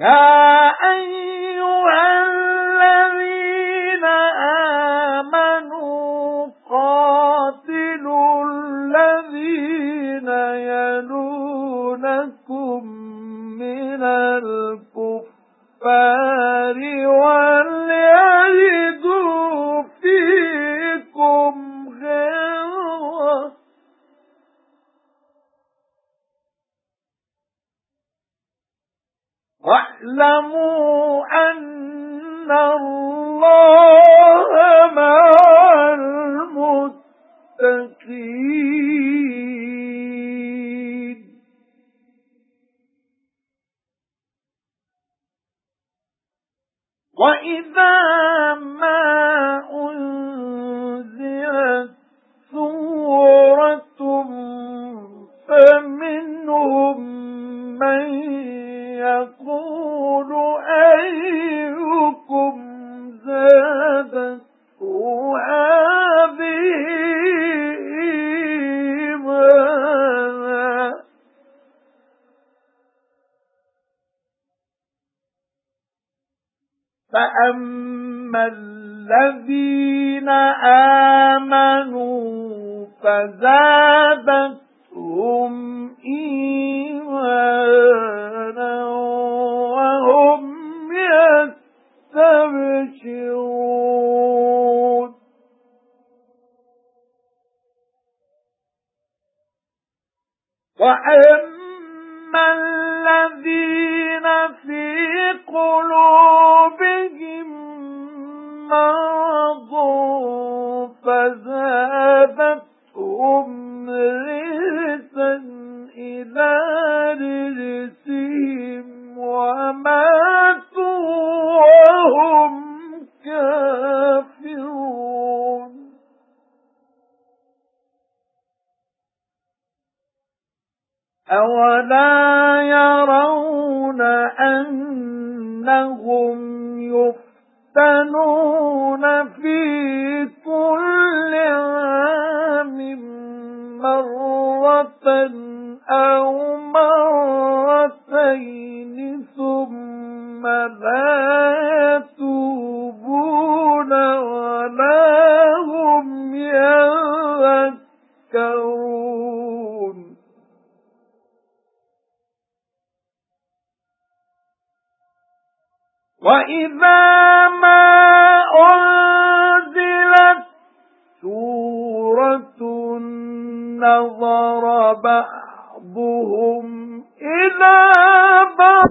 يا أيها الذين آمنوا قاتلوا الذين يلونكم من الكفار واعلموا أن الله مع المتقين. وإذا ما أنزلت سورة فمنهم فأما الذين آمنوا فزادتهم إيمانا يستبشرون وأما الذين في قلوبهم فزادتهم رجسا إلى رجسهم وماتوا وهم كافرون. أولا يرون أنهم يفتنون في أو مرتين ثم لا يتوبون ولا هم يذكرون. وَإِذَا مَا أُنْزِلَتْ سُورَةٌ نَظَرَ بَعْضُهُمْ إِلَى بَعْضٍ